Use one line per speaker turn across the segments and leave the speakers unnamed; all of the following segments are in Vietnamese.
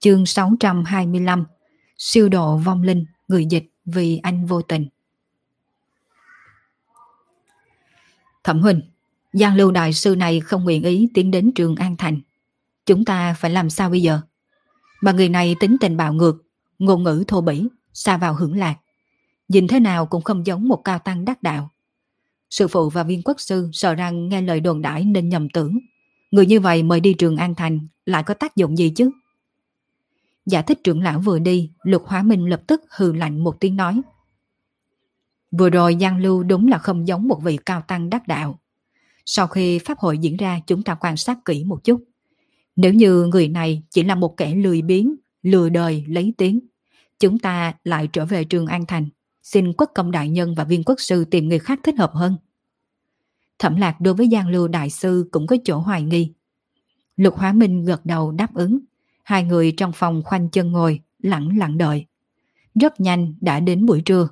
Chương 625 Siêu độ vong linh, người dịch vì anh vô tình. Thẩm Huynh, Giang Lưu Đại Sư này không nguyện ý tiến đến trường An Thành. Chúng ta phải làm sao bây giờ? Mà người này tính tình bạo ngược, ngôn ngữ thô bỉ, xa vào hưởng lạc. Nhìn thế nào cũng không giống một cao tăng đắc đạo. Sư phụ và viên quốc sư sợ rằng nghe lời đồn đãi nên nhầm tưởng. Người như vậy mời đi trường An Thành lại có tác dụng gì chứ? Giả thích trưởng lão vừa đi, lục hóa minh lập tức hừ lạnh một tiếng nói. Vừa rồi Giang Lưu đúng là không giống một vị cao tăng đắc đạo. Sau khi pháp hội diễn ra chúng ta quan sát kỹ một chút. Nếu như người này chỉ là một kẻ lười biếng, lừa đời lấy tiếng, chúng ta lại trở về trường An Thành, xin quốc công đại nhân và viên quốc sư tìm người khác thích hợp hơn. Thẩm lạc đối với Giang Lưu đại sư cũng có chỗ hoài nghi. Lục Hóa Minh gật đầu đáp ứng. Hai người trong phòng khoanh chân ngồi, lặng lặng đợi. Rất nhanh đã đến buổi trưa.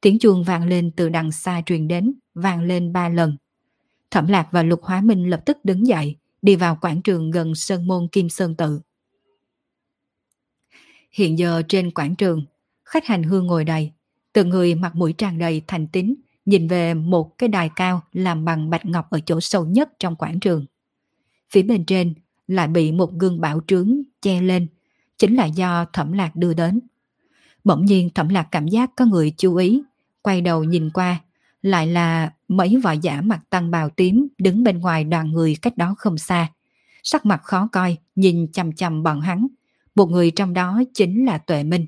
Tiếng chuông vang lên từ đằng xa truyền đến, vang lên ba lần. Thẩm Lạc và Lục Hóa Minh lập tức đứng dậy, đi vào quảng trường gần Sơn Môn Kim Sơn Tự. Hiện giờ trên quảng trường, khách hành hương ngồi đầy, từng người mặt mũi tràn đầy thành tín, nhìn về một cái đài cao làm bằng bạch ngọc ở chỗ sâu nhất trong quảng trường. Phía bên trên lại bị một gương bảo trướng che lên, chính là do thẩm lạc đưa đến. Bỗng nhiên thẩm lạc cảm giác có người chú ý, quay đầu nhìn qua, lại là mấy võ giả mặt tăng bào tím đứng bên ngoài đoàn người cách đó không xa. Sắc mặt khó coi, nhìn chằm chằm bọn hắn. Một người trong đó chính là Tuệ Minh.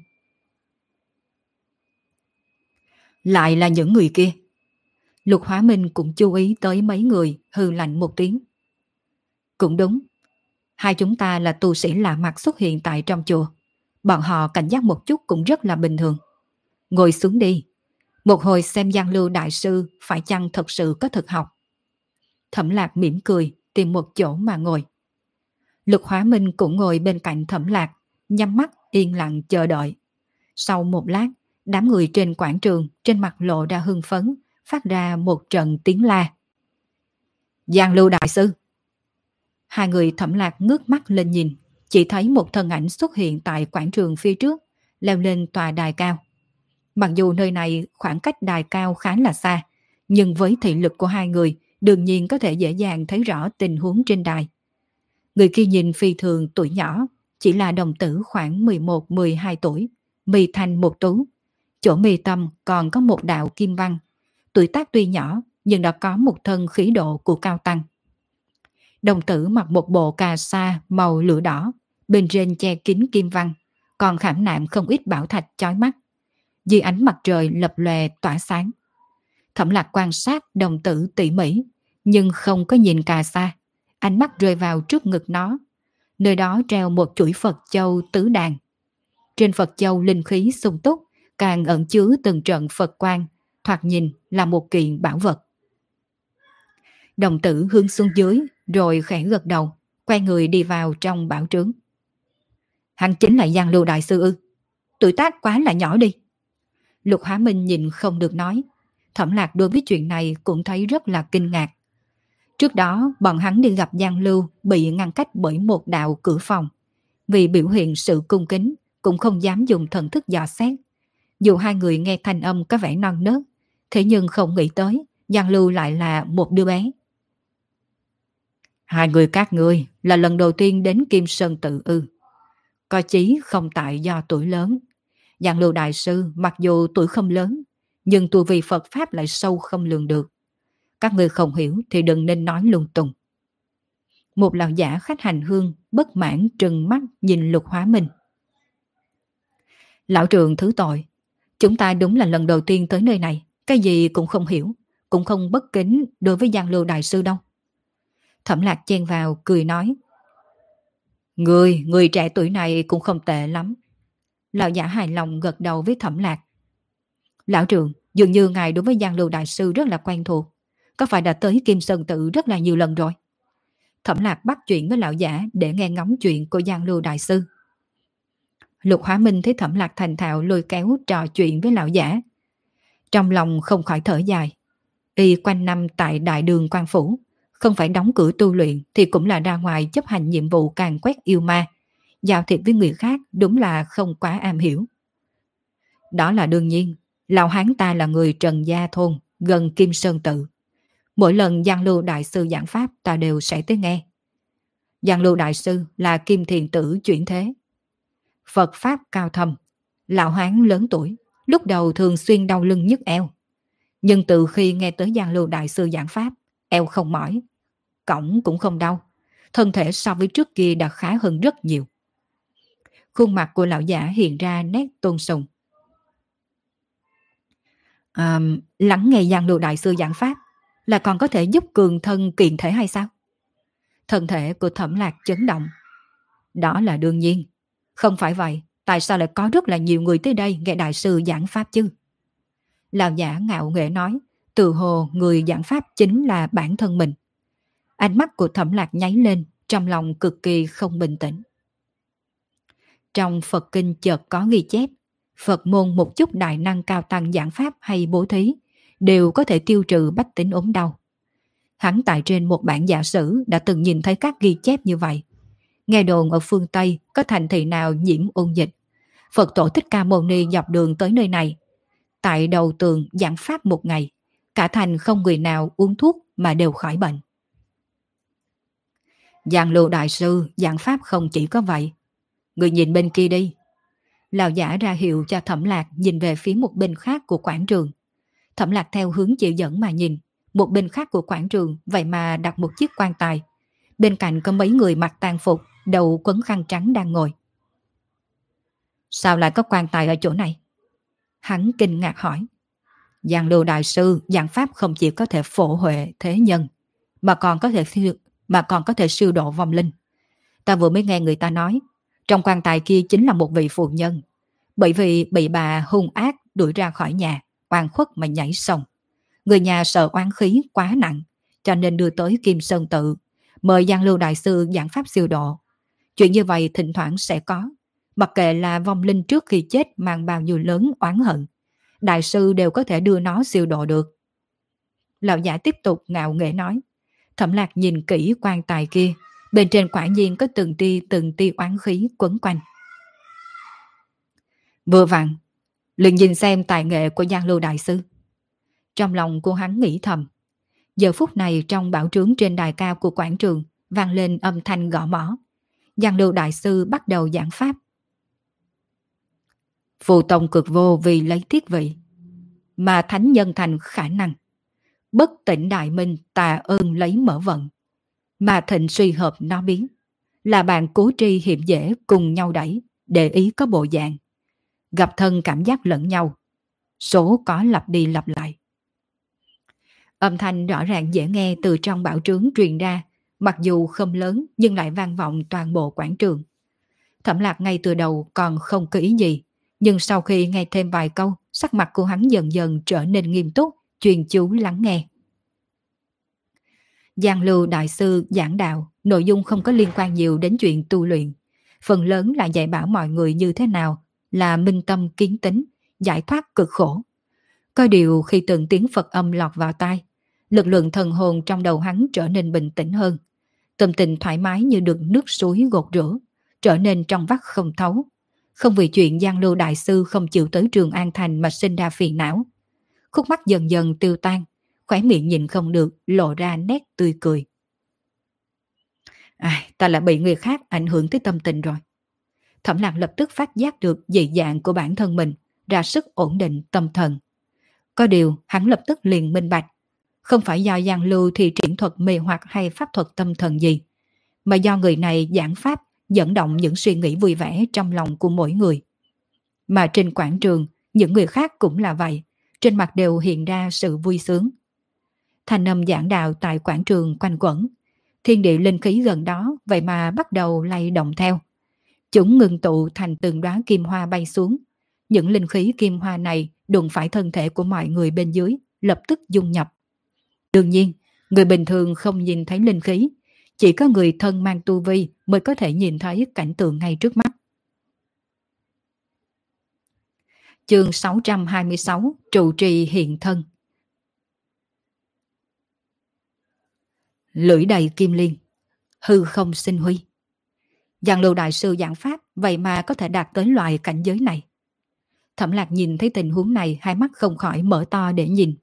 Lại là những người kia. Lục Hóa Minh cũng chú ý tới mấy người, hư lạnh một tiếng. Cũng đúng, Hai chúng ta là tu sĩ lạ mặt xuất hiện tại trong chùa. Bọn họ cảnh giác một chút cũng rất là bình thường. Ngồi xuống đi. Một hồi xem Giang Lưu Đại Sư phải chăng thật sự có thực học. Thẩm Lạc mỉm cười, tìm một chỗ mà ngồi. Lục Hóa Minh cũng ngồi bên cạnh Thẩm Lạc, nhắm mắt yên lặng chờ đợi. Sau một lát, đám người trên quảng trường trên mặt lộ ra hưng phấn, phát ra một trận tiếng la. Giang Lưu Đại Sư Hai người thẩm lạc ngước mắt lên nhìn, chỉ thấy một thân ảnh xuất hiện tại quảng trường phía trước, leo lên tòa đài cao. Mặc dù nơi này khoảng cách đài cao khá là xa, nhưng với thị lực của hai người, đương nhiên có thể dễ dàng thấy rõ tình huống trên đài. Người kia nhìn phi thường tuổi nhỏ, chỉ là đồng tử khoảng 11-12 tuổi, mì thành một tú. Chỗ mì tâm còn có một đạo kim văn. Tuổi tác tuy nhỏ, nhưng đã có một thân khí độ của cao tăng. Đồng tử mặc một bộ cà sa màu lửa đỏ, bên trên che kín kim văn, còn khảm nạm không ít bảo thạch chói mắt. Dưới ánh mặt trời lập lòe tỏa sáng. Thẩm lạc quan sát đồng tử tỉ mỉ, nhưng không có nhìn cà sa. Ánh mắt rơi vào trước ngực nó. Nơi đó treo một chuỗi Phật châu tứ đàn. Trên Phật châu linh khí sung túc, càng ẩn chứa từng trận Phật quang, thoạt nhìn là một kiện bảo vật. Đồng tử hướng xuống dưới, rồi khẽ gật đầu, quay người đi vào trong bảo trướng. Hắn chính là Giang Lưu Đại Sư ư. Tuổi tác quá là nhỏ đi. Lục Hóa Minh nhìn không được nói. Thẩm lạc đối với chuyện này cũng thấy rất là kinh ngạc. Trước đó, bọn hắn đi gặp Giang Lưu bị ngăn cách bởi một đạo cửa phòng. Vì biểu hiện sự cung kính, cũng không dám dùng thần thức dò xét. Dù hai người nghe thanh âm có vẻ non nớt, thế nhưng không nghĩ tới Giang Lưu lại là một đứa bé. Hai người các ngươi là lần đầu tiên đến Kim Sơn tự ư. Có chí không tại do tuổi lớn. Giang lưu đại sư mặc dù tuổi không lớn, nhưng tu vi Phật Pháp lại sâu không lường được. Các người không hiểu thì đừng nên nói lung tung. Một lão giả khách hành hương bất mãn trừng mắt nhìn lục hóa minh. Lão trường thứ tội, chúng ta đúng là lần đầu tiên tới nơi này, cái gì cũng không hiểu, cũng không bất kính đối với Giang Lưu Đại Sư đâu. Thẩm lạc chen vào, cười nói. Người, người trẻ tuổi này cũng không tệ lắm. Lão giả hài lòng gật đầu với thẩm lạc. Lão trưởng, dường như ngài đối với Giang Lưu Đại Sư rất là quen thuộc. Có phải đã tới Kim Sơn Tự rất là nhiều lần rồi? Thẩm lạc bắt chuyện với lão giả để nghe ngóng chuyện của Giang Lưu Đại Sư. Lục Hóa Minh thấy thẩm lạc thành thạo lôi kéo trò chuyện với lão giả. Trong lòng không khỏi thở dài. Y quanh năm tại đại đường quan phủ, không phải đóng cửa tu luyện thì cũng là ra ngoài chấp hành nhiệm vụ càng quét yêu ma. Giao thiệp với người khác đúng là không quá am hiểu. Đó là đương nhiên, lão hán ta là người Trần Gia Thôn, gần Kim Sơn Tự. Mỗi lần Giang Lưu Đại Sư giảng Pháp ta đều sẽ tới nghe. Giang Lưu Đại Sư là Kim Thiền Tử chuyển thế. Phật Pháp cao thâm, lão hán lớn tuổi, lúc đầu thường xuyên đau lưng nhức eo. Nhưng từ khi nghe tới Giang Lưu Đại Sư giảng Pháp, eo không mỏi, cổng cũng không đau, thân thể so với trước kia đã khá hơn rất nhiều. Khuôn mặt của lão giả hiện ra nét tôn sùng. À, lắng nghe Giang Lưu Đại Sư giảng Pháp là còn có thể giúp cường thân kiện thể hay sao? Thân thể của thẩm lạc chấn động. Đó là đương nhiên. Không phải vậy, tại sao lại có rất là nhiều người tới đây nghe đại sư giảng Pháp chứ? Lão giả ngạo nghệ nói, từ hồ người giảng Pháp chính là bản thân mình. Ánh mắt của thẩm lạc nháy lên, trong lòng cực kỳ không bình tĩnh. Trong Phật Kinh chợt có ghi chép, Phật môn một chút đại năng cao tăng giảng Pháp hay bố thí, đều có thể tiêu trừ bách tính ốm đau. Hắn tại trên một bản giả sử đã từng nhìn thấy các ghi chép như vậy. Nghe đồn ở phương Tây có thành thị nào nhiễm ôn dịch. Phật tổ Thích Ca Mâu Ni dọc đường tới nơi này. Tại đầu tường giảng pháp một ngày, cả thành không người nào uống thuốc mà đều khỏi bệnh. Giang Lưu Đại Sư giảng pháp không chỉ có vậy. Người nhìn bên kia đi. Lão giả ra hiệu cho thẩm lạc nhìn về phía một bên khác của quảng trường. Thẩm lạc theo hướng chịu dẫn mà nhìn. Một bên khác của quảng trường vậy mà đặt một chiếc quan tài. Bên cạnh có mấy người mặc tàn phục, đầu quấn khăn trắng đang ngồi. Sao lại có quan tài ở chỗ này? Hắn kinh ngạc hỏi. Giang lưu đại sư, giảng pháp không chỉ có thể phổ huệ thế nhân, mà còn có thể mà còn có thể siêu độ vong linh. Ta vừa mới nghe người ta nói, trong quan tài kia chính là một vị phụ nhân, bởi vì bị bà hung ác đuổi ra khỏi nhà, oan khuất mà nhảy sông. Người nhà sợ oán khí quá nặng, cho nên đưa tới Kim Sơn Tự, mời Giang Lưu Đại Sư giảng pháp siêu độ. Chuyện như vậy thỉnh thoảng sẽ có, mặc kệ là vong linh trước khi chết mang bao nhiêu lớn oán hận. Đại sư đều có thể đưa nó siêu độ được. Lão giả tiếp tục ngạo nghệ nói. Thẩm lạc nhìn kỹ quan tài kia, bên trên quả nhiên có từng ti từng ti oán khí quấn quanh. Vừa vặn, liền nhìn xem tài nghệ của Giang Lưu Đại Sư. Trong lòng cô hắn nghĩ thầm. Giờ phút này trong bảo trướng trên đài cao của quảng trường vang lên âm thanh gõ mỏ. Giang Lưu Đại Sư bắt đầu giảng pháp. Phù tông cực vô vì lấy thiết vị, mà thánh nhân thành khả năng. Bất tỉnh đại minh tà ơn lấy mở vận, mà thịnh suy hợp nó biến. Là bạn cố tri hiểm dễ cùng nhau đẩy, để ý có bộ dạng. Gặp thân cảm giác lẫn nhau, số có lặp đi lặp lại. Âm thanh rõ ràng dễ nghe từ trong bảo trướng truyền ra, mặc dù không lớn nhưng lại vang vọng toàn bộ quảng trường. Thẩm lạc ngay từ đầu còn không có ý gì, nhưng sau khi nghe thêm vài câu, sắc mặt của hắn dần dần trở nên nghiêm túc, chuyên chú lắng nghe. Giang lưu đại sư giảng đạo, nội dung không có liên quan nhiều đến chuyện tu luyện. Phần lớn là dạy bảo mọi người như thế nào là minh tâm kiến tính, giải thoát cực khổ. Có điều khi từng tiếng Phật âm lọt vào tai, lực lượng thần hồn trong đầu hắn trở nên bình tĩnh hơn. Tâm tình thoải mái như được nước suối gột rửa, trở nên trong vắt không thấu. Không vì chuyện Giang Lưu Đại Sư không chịu tới trường An Thành mà sinh ra phiền não. Khúc mắt dần dần tiêu tan, khỏe miệng nhìn không được, lộ ra nét tươi cười. À, ta lại bị người khác ảnh hưởng tới tâm tình rồi. Thẩm lạc lập tức phát giác được dị dạng của bản thân mình, ra sức ổn định tâm thần. Có điều, hắn lập tức liền minh bạch. Không phải do Giang Lưu thì triển thuật mê hoặc hay pháp thuật tâm thần gì, mà do người này giảng pháp dẫn động những suy nghĩ vui vẻ trong lòng của mỗi người. Mà trên quảng trường, những người khác cũng là vậy, trên mặt đều hiện ra sự vui sướng. Thành âm giảng đạo tại quảng trường quanh quẩn, thiên địa linh khí gần đó vậy mà bắt đầu lay động theo. Chúng ngừng tụ thành từng đóa kim hoa bay xuống. Những linh khí kim hoa này đụng phải thân thể của mọi người bên dưới, lập tức dung nhập. Đương nhiên, người bình thường không nhìn thấy linh khí, chỉ có người thân mang tu vi mới có thể nhìn thấy cảnh tượng ngay trước mắt. Chương 626 Trụ trì hiện thân. Lưỡi đầy kim liên, Hư không sinh huy. Giang lưu đại sư giảng pháp, Vậy mà có thể đạt tới loại cảnh giới này. Thẩm lạc nhìn thấy tình huống này, Hai mắt không khỏi mở to để nhìn.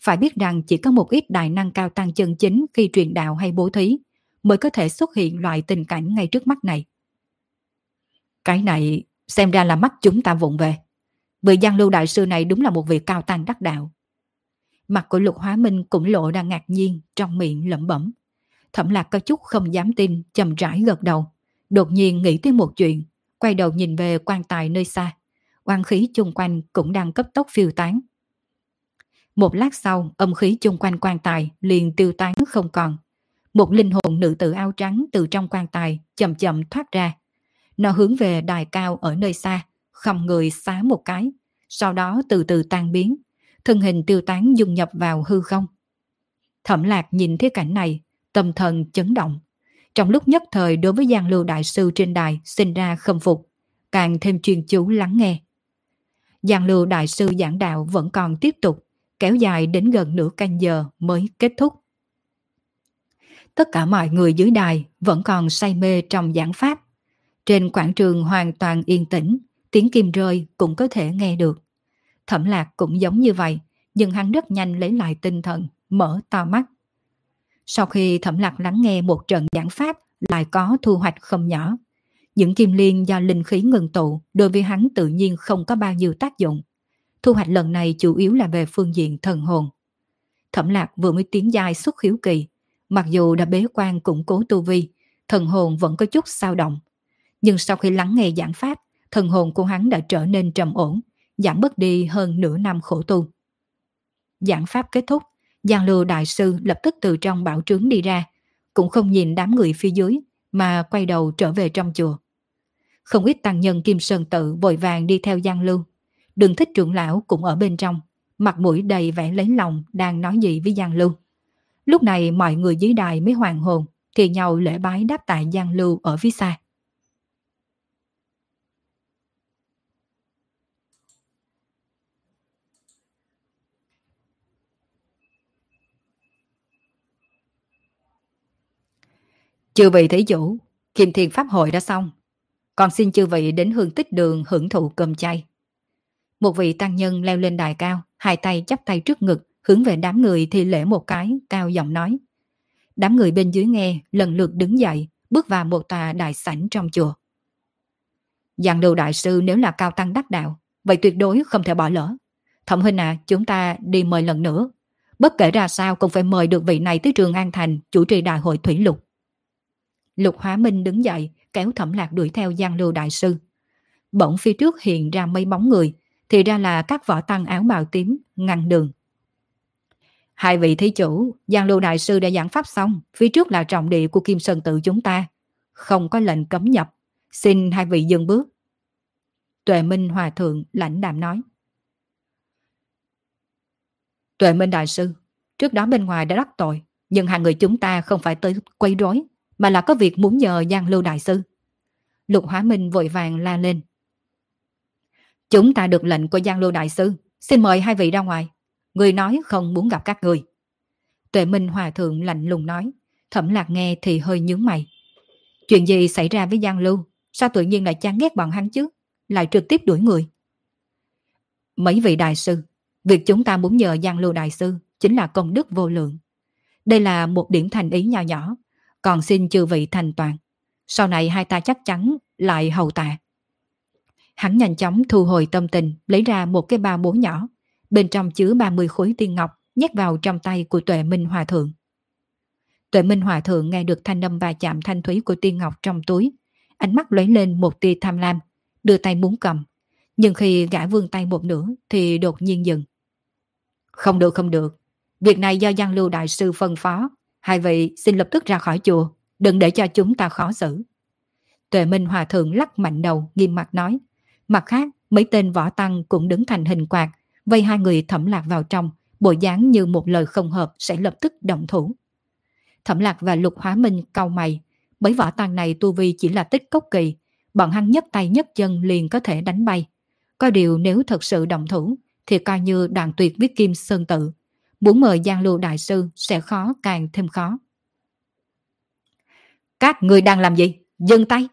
Phải biết rằng chỉ có một ít đại năng cao tăng chân chính Khi truyền đạo hay bố thí Mới có thể xuất hiện loại tình cảnh ngay trước mắt này Cái này xem ra là mắt chúng ta vụng về Vị Giang Lưu Đại Sư này đúng là một vị cao tăng đắc đạo. Mặt của Lục Hóa Minh cũng lộ ra ngạc nhiên, trong miệng lẩm bẩm. Thẩm lạc có chút không dám tin, chầm rãi gật đầu. Đột nhiên nghĩ tới một chuyện, quay đầu nhìn về quan tài nơi xa. Quan khí chung quanh cũng đang cấp tốc phiêu tán. Một lát sau, âm khí chung quanh quan tài liền tiêu tán không còn. Một linh hồn nữ tử áo trắng từ trong quan tài chậm chậm thoát ra. Nó hướng về đài cao ở nơi xa, không người xá một cái, sau đó từ từ tan biến, thân hình tiêu tán dung nhập vào hư không. Thẩm lạc nhìn thấy cảnh này, tâm thần chấn động. Trong lúc nhất thời đối với Giang Lưu Đại Sư trên đài sinh ra khâm phục, càng thêm chuyên chú lắng nghe. Giang Lưu Đại Sư giảng đạo vẫn còn tiếp tục, kéo dài đến gần nửa canh giờ mới kết thúc. Tất cả mọi người dưới đài vẫn còn say mê trong giảng pháp. Trên quảng trường hoàn toàn yên tĩnh, tiếng kim rơi cũng có thể nghe được. Thẩm lạc cũng giống như vậy, nhưng hắn rất nhanh lấy lại tinh thần, mở to mắt. Sau khi thẩm lạc lắng nghe một trận giảng pháp lại có thu hoạch không nhỏ. Những kim liên do linh khí ngừng tụ đối với hắn tự nhiên không có bao nhiêu tác dụng. Thu hoạch lần này chủ yếu là về phương diện thần hồn. Thẩm lạc vừa mới tiến dài xuất khiếu kỳ, mặc dù đã bế quan củng cố tu vi, thần hồn vẫn có chút sao động. Nhưng sau khi lắng nghe giảng pháp, thần hồn của hắn đã trở nên trầm ổn, giảm bớt đi hơn nửa năm khổ tu. Giảng pháp kết thúc, Giang Lưu Đại Sư lập tức từ trong bảo trướng đi ra, cũng không nhìn đám người phía dưới, mà quay đầu trở về trong chùa. Không ít tăng nhân Kim Sơn Tự vội vàng đi theo Giang Lưu. Đừng thích trưởng lão cũng ở bên trong, mặt mũi đầy vẻ lấy lòng đang nói gì với Giang Lưu. Lúc này mọi người dưới đài mới hoàng hồn, thì nhau lễ bái đáp tại Giang Lưu ở phía xa. Chư vị thí chủ, Kim Thiên Pháp hội đã xong. Còn xin chư vị đến hương tích đường hưởng thụ cơm chay. Một vị tăng nhân leo lên đài cao, hai tay chắp tay trước ngực, hướng về đám người thì lễ một cái, cao giọng nói. Đám người bên dưới nghe, lần lượt đứng dậy, bước vào một tòa đại sảnh trong chùa. Dạng lưu đại sư nếu là cao tăng đắc đạo, vậy tuyệt đối không thể bỏ lỡ. Thẩm huynh à, chúng ta đi mời lần nữa. Bất kể ra sao cũng phải mời được vị này tới trường An Thành chủ trì đại hội thủy lục. Lục Hóa Minh đứng dậy, kéo thẩm lạc đuổi theo Giang Lưu Đại Sư. Bỗng phía trước hiện ra mấy bóng người, thì ra là các võ tăng áo bào tím, ngăn đường. Hai vị thí chủ, Giang Lưu Đại Sư đã giảng pháp xong, phía trước là trọng địa của Kim Sơn Tự chúng ta. Không có lệnh cấm nhập, xin hai vị dừng bước. Tuệ Minh Hòa Thượng lãnh đạm nói. Tuệ Minh Đại Sư, trước đó bên ngoài đã đắc tội, nhưng hàng người chúng ta không phải tới quấy rối, mà là có việc muốn nhờ Giang Lưu Đại Sư. Lục Hóa Minh vội vàng la lên. Chúng ta được lệnh của Giang Lưu Đại Sư, xin mời hai vị ra ngoài. Người nói không muốn gặp các người. Tuệ Minh Hòa Thượng lạnh lùng nói, thẩm lạc nghe thì hơi nhướng mày. Chuyện gì xảy ra với Giang Lưu? Sao tự nhiên lại chán ghét bọn hắn chứ? Lại trực tiếp đuổi người. Mấy vị đại sư, việc chúng ta muốn nhờ Giang Lưu Đại Sư chính là công đức vô lượng. Đây là một điểm thành ý nhỏ nhỏ, còn xin chư vị thành toàn. Sau này hai ta chắc chắn lại hầu tạ. Hắn nhanh chóng thu hồi tâm tình, lấy ra một cái bao bố nhỏ. Bên trong chứa 30 khối tiên ngọc, nhét vào trong tay của Tuệ Minh Hòa Thượng. Tuệ Minh Hòa Thượng nghe được thanh âm và chạm thanh thúy của tiên ngọc trong túi. Ánh mắt lóe lên một tia tham lam, đưa tay muốn cầm. Nhưng khi gã vương tay một nửa thì đột nhiên dừng. Không được không được, việc này do Giang Lưu Đại Sư phân phó, Hai vị xin lập tức ra khỏi chùa, đừng để cho chúng ta khó xử. Tuệ Minh Hòa Thượng lắc mạnh đầu, nghiêm mặt nói. Mặt khác, mấy tên võ tăng cũng đứng thành hình quạt, vây hai người thẩm lạc vào trong, bộ dáng như một lời không hợp sẽ lập tức động thủ. Thẩm lạc và lục hóa minh cau mày, bởi võ tăng này tu vi chỉ là tích cốc kỳ, bọn hắn nhất tay nhất chân liền có thể đánh bay. Có điều nếu thật sự động thủ, thì coi như đoàn tuyệt viết Kim Sơn Tự. Muốn mời Giang Lưu Đại Sư sẽ khó càng thêm khó. Các người đang làm gì? Dừng tay!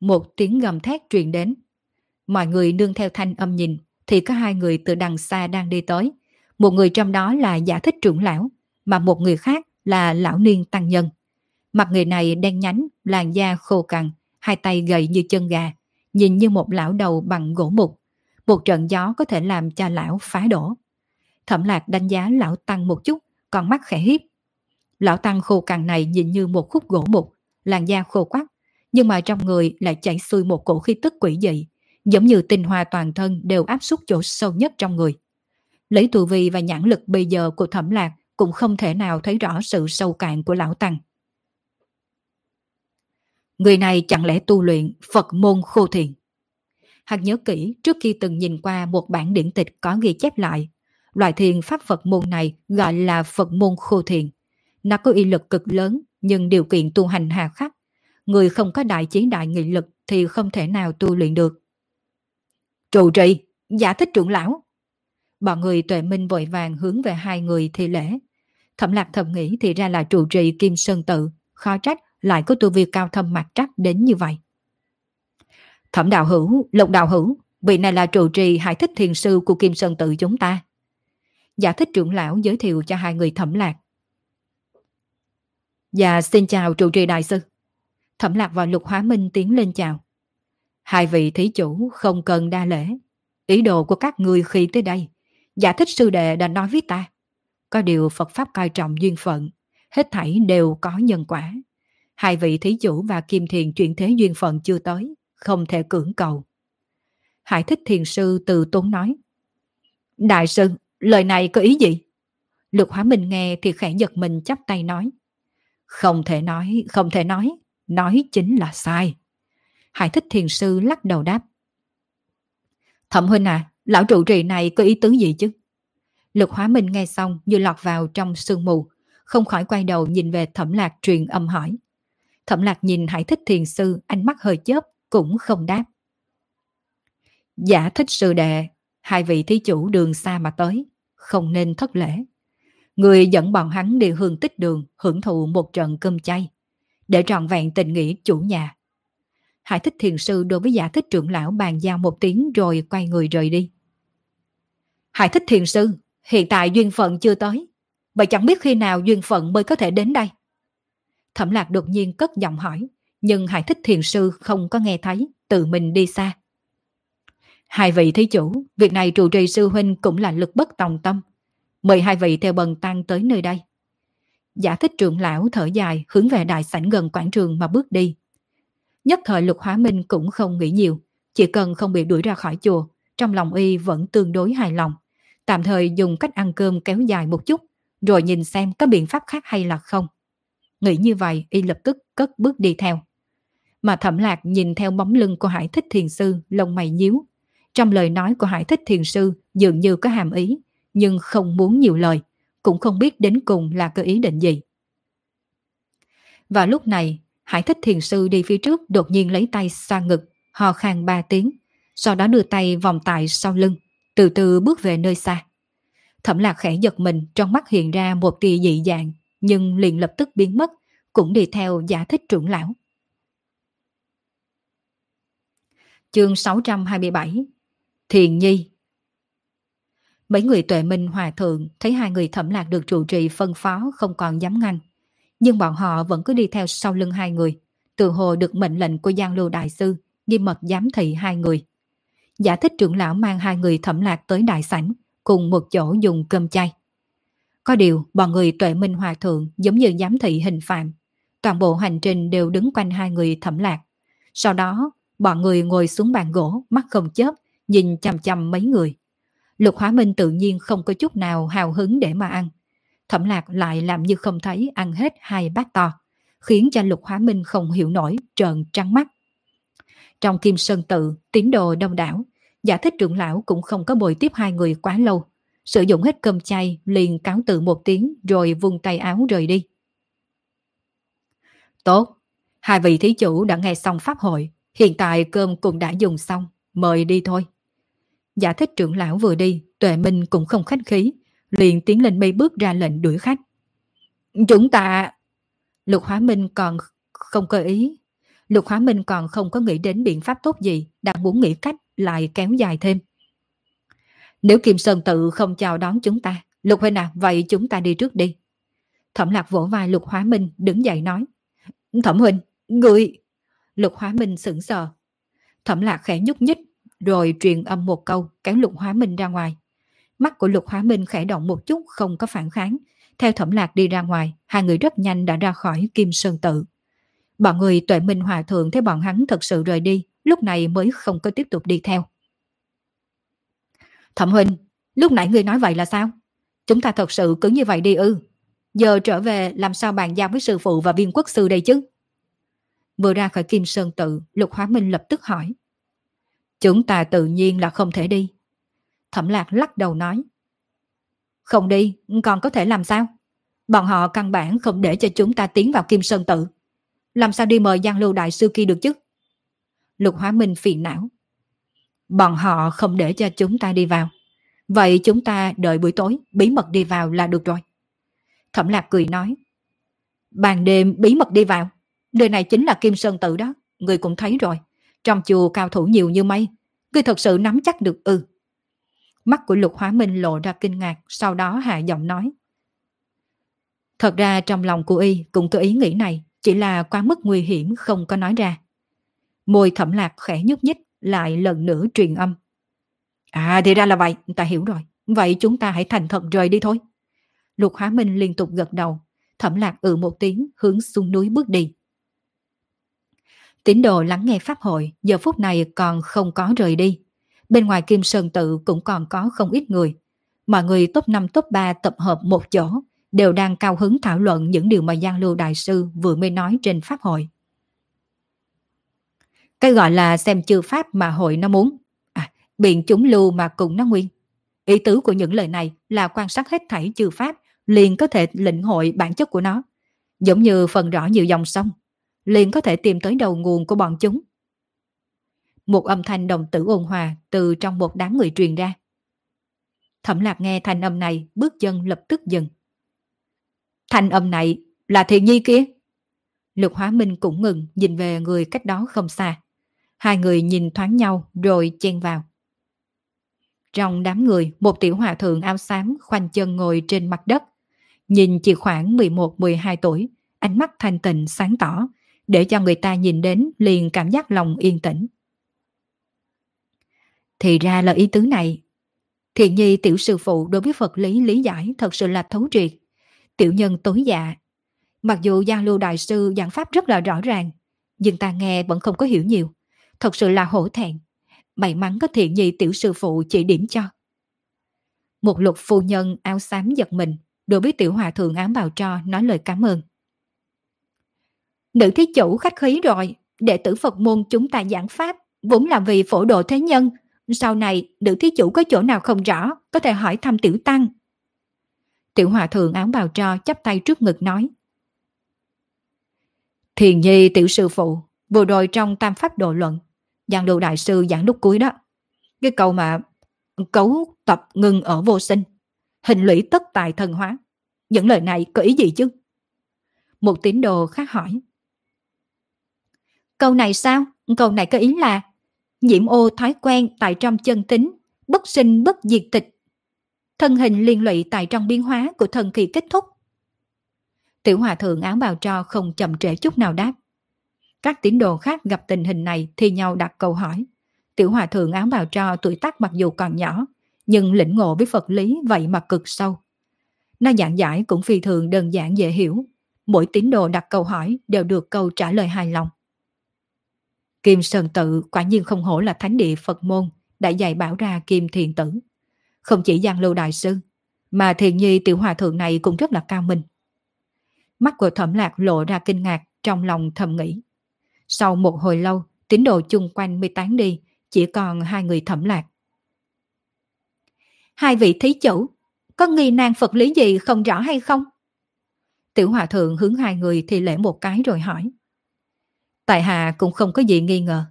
Một tiếng gầm thét truyền đến. Mọi người nương theo thanh âm nhìn, thì có hai người từ đằng xa đang đi tới. Một người trong đó là giả thích trưởng lão, mà một người khác là lão niên tăng nhân. Mặt người này đen nhánh, làn da khô cằn, hai tay gầy như chân gà, nhìn như một lão đầu bằng gỗ mục. Một trận gió có thể làm cho lão phá đổ. Thẩm lạc đánh giá lão tăng một chút, còn mắt khẽ hiếp. Lão tăng khô cằn này nhìn như một khúc gỗ mục, làn da khô quắc, nhưng mà trong người lại chảy xuôi một cổ khí tức quỷ dị, giống như tinh hoa toàn thân đều áp suất chỗ sâu nhất trong người. Lấy tù vi và nhãn lực bây giờ của thẩm lạc cũng không thể nào thấy rõ sự sâu cạn của lão tăng. Người này chẳng lẽ tu luyện Phật môn khô thiền? Hắn nhớ kỹ, trước khi từng nhìn qua một bản điển tịch có ghi chép lại. Loại thiền pháp Phật môn này gọi là Phật môn khô thiền. Nó có uy lực cực lớn, nhưng điều kiện tu hành hà khắc. Người không có đại chiến đại nghị lực thì không thể nào tu luyện được. Trụ trì, giả thích trưởng lão. Bọn người tuệ minh vội vàng hướng về hai người thi lễ. Thẩm lạc thầm nghĩ thì ra là trụ trì Kim Sơn Tự, khó trách lại có tu vi cao thâm mặt trắc đến như vậy. Thẩm đạo hữu, lục đạo hữu, vị này là trụ trì hải thích thiền sư của Kim Sơn Tự chúng ta. Giả thích trưởng lão giới thiệu cho hai người thẩm lạc. Dạ xin chào trụ trì đại sư. Thẩm lạc và lục hóa minh tiến lên chào. Hai vị thí chủ không cần đa lễ. Ý đồ của các người khi tới đây, giả thích sư đệ đã nói với ta. Có điều Phật Pháp coi trọng duyên phận, hết thảy đều có nhân quả. Hai vị thí chủ và Kim Thiền chuyển thế duyên phận chưa tới, không thể cưỡng cầu. Hải thích thiền sư từ tốn nói. Đại sư, lời này có ý gì? Lục hóa minh nghe thì khẽ giật mình chắp tay nói. Không thể nói, không thể nói, nói chính là sai. Hải thích thiền sư lắc đầu đáp. Thẩm huynh à, lão trụ trì này có ý tứ gì chứ? Lục hóa minh nghe xong như lọt vào trong sương mù, không khỏi quay đầu nhìn về thẩm lạc truyền âm hỏi. Thẩm lạc nhìn hải thích thiền sư, ánh mắt hơi chớp, cũng không đáp. Giả thích sư đệ, hai vị thí chủ đường xa mà tới, không nên thất lễ. Người dẫn bọn hắn đi hương tích đường hưởng thụ một trận cơm chay, để trọn vẹn tình nghĩa chủ nhà. Hải thích thiền sư đối với giả thích trưởng lão bàn giao một tiếng rồi quay người rời đi. Hải thích thiền sư, hiện tại duyên phận chưa tới. Vậy chẳng biết khi nào duyên phận mới có thể đến đây? Thẩm lạc đột nhiên cất giọng hỏi, nhưng Hải thích thiền sư không có nghe thấy, tự mình đi xa. Hai vị thí chủ, việc này trụ trì sư huynh cũng là lực bất tòng tâm. Mời hai vị theo bần tăng tới nơi đây. Giả thích trưởng lão thở dài hướng về đại sảnh gần quảng trường mà bước đi. Nhất thời lục hóa minh cũng không nghĩ nhiều, chỉ cần không bị đuổi ra khỏi chùa, trong lòng y vẫn tương đối hài lòng. Tạm thời dùng cách ăn cơm kéo dài một chút, rồi nhìn xem có biện pháp khác hay là không. Nghĩ như vậy, y lập tức cất bước đi theo. Mà thẩm lạc nhìn theo bóng lưng của hải thích thiền sư, lông mày nhíu. Trong lời nói của hải thích thiền sư dường như có hàm ý, nhưng không muốn nhiều lời, cũng không biết đến cùng là có ý định gì. Và lúc này, Hải thích thiền sư đi phía trước đột nhiên lấy tay xoa ngực, hò khan ba tiếng, sau đó đưa tay vòng tại sau lưng, từ từ bước về nơi xa. Thẩm lạc khẽ giật mình trong mắt hiện ra một tia dị dạng, nhưng liền lập tức biến mất, cũng đi theo giả thích trưởng lão. Chương 627 Thiền Nhi Mấy người tuệ minh hòa thượng thấy hai người thẩm lạc được trụ trì phân phó không còn dám ngăn. Nhưng bọn họ vẫn cứ đi theo sau lưng hai người, tự hồ được mệnh lệnh của Giang Lưu Đại Sư, nghiêm mật giám thị hai người. Giả thích trưởng lão mang hai người thẩm lạc tới đại sảnh, cùng một chỗ dùng cơm chay. Có điều, bọn người tuệ minh hòa thượng giống như giám thị hình phạm. Toàn bộ hành trình đều đứng quanh hai người thẩm lạc. Sau đó, bọn người ngồi xuống bàn gỗ, mắt không chớp, nhìn chằm chằm mấy người. Lục Hóa Minh tự nhiên không có chút nào hào hứng để mà ăn. Thẩm lạc lại làm như không thấy ăn hết hai bát to, khiến cho Lục Hóa Minh không hiểu nổi, trợn trắng mắt. Trong Kim Sơn Tự, tín đồ đông đảo, giả thích trưởng lão cũng không có bồi tiếp hai người quá lâu. Sử dụng hết cơm chay, liền cáo tự một tiếng rồi vung tay áo rời đi. Tốt, hai vị thí chủ đã nghe xong pháp hội, hiện tại cơm cũng đã dùng xong, mời đi thôi. Giả thích trưởng lão vừa đi, tuệ minh cũng không khách khí, liền tiến lên mấy bước ra lệnh đuổi khách. Chúng ta... Lục Hóa Minh còn không cơ ý. Lục Hóa Minh còn không có nghĩ đến biện pháp tốt gì, đang muốn nghĩ cách lại kéo dài thêm. Nếu Kim Sơn tự không chào đón chúng ta, Lục Huynh à, vậy chúng ta đi trước đi. Thẩm lạc vỗ vai Lục Hóa Minh đứng dậy nói. Thẩm Huynh, người... Lục Hóa Minh sững sờ. Thẩm lạc khẽ nhúc nhích, rồi truyền âm một câu kéo Lục Hóa Minh ra ngoài. Mắt của Lục Hóa Minh khẽ động một chút không có phản kháng. Theo thẩm lạc đi ra ngoài, hai người rất nhanh đã ra khỏi Kim Sơn Tự. Bọn người tuệ minh hòa thượng thấy bọn hắn thật sự rời đi, lúc này mới không có tiếp tục đi theo. Thẩm huynh, lúc nãy ngươi nói vậy là sao? Chúng ta thật sự cứ như vậy đi ư? Giờ trở về làm sao bàn giao với sư phụ và viên quốc sư đây chứ? Vừa ra khỏi Kim Sơn Tự, Lục Hóa Minh lập tức hỏi. Chúng ta tự nhiên là không thể đi. Thẩm Lạc lắc đầu nói. Không đi, còn có thể làm sao? Bọn họ căn bản không để cho chúng ta tiến vào Kim Sơn Tự. Làm sao đi mời Giang Lưu Đại Sư kia được chứ? Lục Hóa Minh phiền não. Bọn họ không để cho chúng ta đi vào. Vậy chúng ta đợi buổi tối bí mật đi vào là được rồi. Thẩm Lạc cười nói. Ban đêm bí mật đi vào. Nơi này chính là Kim Sơn Tự đó. Người cũng thấy rồi. Trong chùa cao thủ nhiều như mây. Người thật sự nắm chắc được ư. Mắt của Lục Hóa Minh lộ ra kinh ngạc. Sau đó hạ giọng nói. Thật ra trong lòng của y cũng có ý nghĩ này. Chỉ là quá mức nguy hiểm không có nói ra. Môi thẩm lạc khẽ nhúc nhích lại lần nữa truyền âm. À thì ra là vậy, ta hiểu rồi. Vậy chúng ta hãy thành thật rời đi thôi. Lục Hóa Minh liên tục gật đầu. Thẩm lạc ừ một tiếng hướng xuống núi bước đi. Tín đồ lắng nghe pháp hội giờ phút này còn không có rời đi. Bên ngoài Kim Sơn Tự cũng còn có không ít người. Mọi người top 5 top 3 tập hợp một chỗ đều đang cao hứng thảo luận những điều mà Giang Lưu Đại Sư vừa mới nói trên pháp hội. Cái gọi là xem chư pháp mà hội nó muốn. À, biện chúng lưu mà cùng nó nguyên. Ý tứ của những lời này là quan sát hết thảy chư pháp liền có thể lĩnh hội bản chất của nó. Giống như phần rõ nhiều dòng sông, liền có thể tìm tới đầu nguồn của bọn chúng. Một âm thanh đồng tử ôn hòa từ trong một đám người truyền ra. Thẩm lạc nghe thanh âm này, bước chân lập tức dừng. Thanh âm này là thiện nhi kia. Lục hóa minh cũng ngừng nhìn về người cách đó không xa. Hai người nhìn thoáng nhau rồi chen vào. Trong đám người, một tiểu hòa thượng áo xám khoanh chân ngồi trên mặt đất. Nhìn chỉ khoảng 11-12 tuổi, ánh mắt thanh tịnh sáng tỏ, để cho người ta nhìn đến liền cảm giác lòng yên tĩnh. Thì ra là ý tứ này. Thiện nhi tiểu sư phụ đối với Phật lý lý giải thật sự là thấu triệt. Tiểu nhân tối dạ. Mặc dù Giang Lưu Đại Sư giảng pháp rất là rõ ràng, nhưng ta nghe vẫn không có hiểu nhiều thật sự là hổ thẹn. May mắn có thiện nhi tiểu sư phụ chỉ điểm cho. Một lục phu nhân áo xám giật mình, đối với tiểu hòa thượng ám bào cho nói lời cảm ơn. Nữ thí chủ khách khí rồi, đệ tử Phật môn chúng ta giảng pháp, vốn là vì phổ độ thế nhân. Sau này, nữ thí chủ có chỗ nào không rõ, có thể hỏi thăm tiểu tăng. Tiểu hòa thượng áo bào cho chắp tay trước ngực nói. Thiền nhi tiểu sư phụ, vừa rồi trong tam pháp độ luận, giảng Lưu Đại Sư giảng lúc cuối đó. Cái câu mà cấu tập ngưng ở vô sinh, hình lũy tất tài thần hóa. Những lời này có ý gì chứ? Một tín đồ khác hỏi. Câu này sao? Câu này có ý là nhiễm ô thói quen tại trong chân tính, bất sinh bất diệt tịch. Thân hình liên lụy tại trong biến hóa của thần kỳ kết thúc. Tiểu hòa thượng áo bào cho không chậm trễ chút nào đáp. Các tín đồ khác gặp tình hình này thì nhau đặt câu hỏi. Tiểu hòa thượng áo bào cho tuổi tác mặc dù còn nhỏ, nhưng lĩnh ngộ với Phật lý vậy mà cực sâu. Nó giảng giải cũng phi thường đơn giản dễ hiểu. Mỗi tín đồ đặt câu hỏi đều được câu trả lời hài lòng. Kim Sơn Tự quả nhiên không hổ là thánh địa Phật môn đã dạy bảo ra Kim Thiền Tử. Không chỉ Giang Lưu Đại Sư, mà Thiền Nhi tiểu hòa thượng này cũng rất là cao minh. Mắt của thẩm lạc lộ ra kinh ngạc trong lòng thầm nghĩ. Sau một hồi lâu, tín đồ chung quanh mới tán đi, chỉ còn hai người thẩm lạc. Hai vị thí chủ, có nghi nan Phật lý gì không rõ hay không? Tiểu hòa thượng hướng hai người thì lễ một cái rồi hỏi. Tại hạ cũng không có gì nghi ngờ.